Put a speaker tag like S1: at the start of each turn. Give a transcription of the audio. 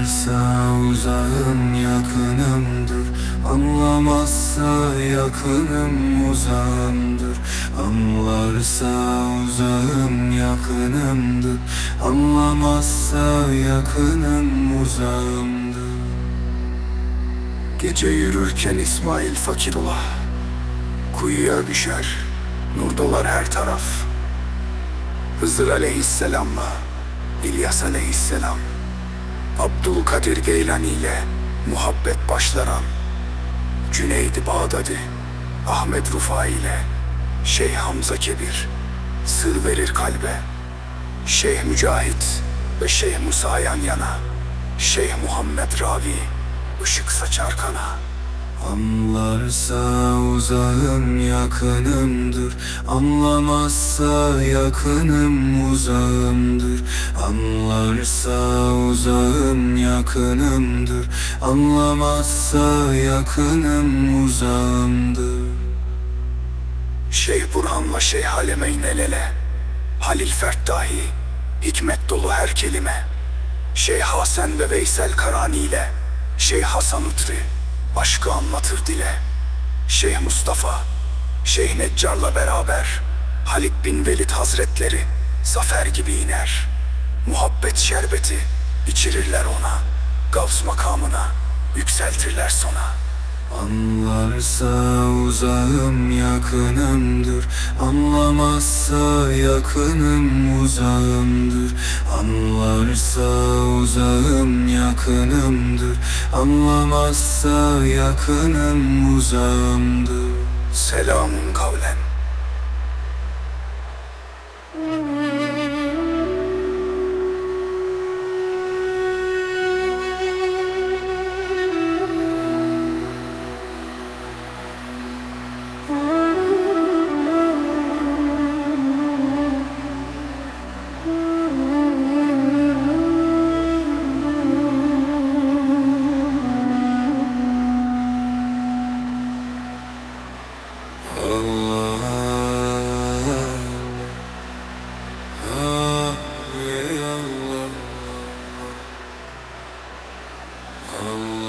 S1: Anlarsa uzağın yakınımdır. Anlamazsa yakınım uzağımdır. Anlarsa uzağım yakınımdır. Anlamazsa yakınım uzağımdır. Gece yürürken İsmail Fakirullah. Kuyuya düşer, nurdalar her taraf. Hızır aleyhisselamla İlyas aleyhisselam. Abdülkadir Geylani ile muhabbet başlaran Cüneydi Bağdadi Ahmet Rufai ile Şeyh Hamza Kebir Sır verir kalbe. Şeyh Mücahit ve Şeyh Musa yan yana Şeyh Muhammed Ravi ışık saçar kana Anlarsa uzağım yakınımdır. Anlamazsa yakınım uzağımdır. Anlarsa uzağım yakınımdır. Anlamazsa yakınım uzağımdır. Şeyh Burhan'la Şeyh Halemeyn el ele. Halil Fert dahi Hikmet dolu her kelime. Şeyh Hasan ve Veysel Karani ile Şeyh Hasan Utri Aşkı anlatır dile. Şeyh Mustafa Şeyh Neccar'la beraber Halid bin Velid Hazretleri Zafer gibi iner. Muhabbet şerbeti içirirler ona. Gavs makamına yükseltirler sona Anlarsa uzağım yakınımdır. Anlamazsa yakınım uzağımdır. Anlarsa uzağım yakınımdır. Anlamazsa yakınım uzağımdır. Selamun kavlen Oh.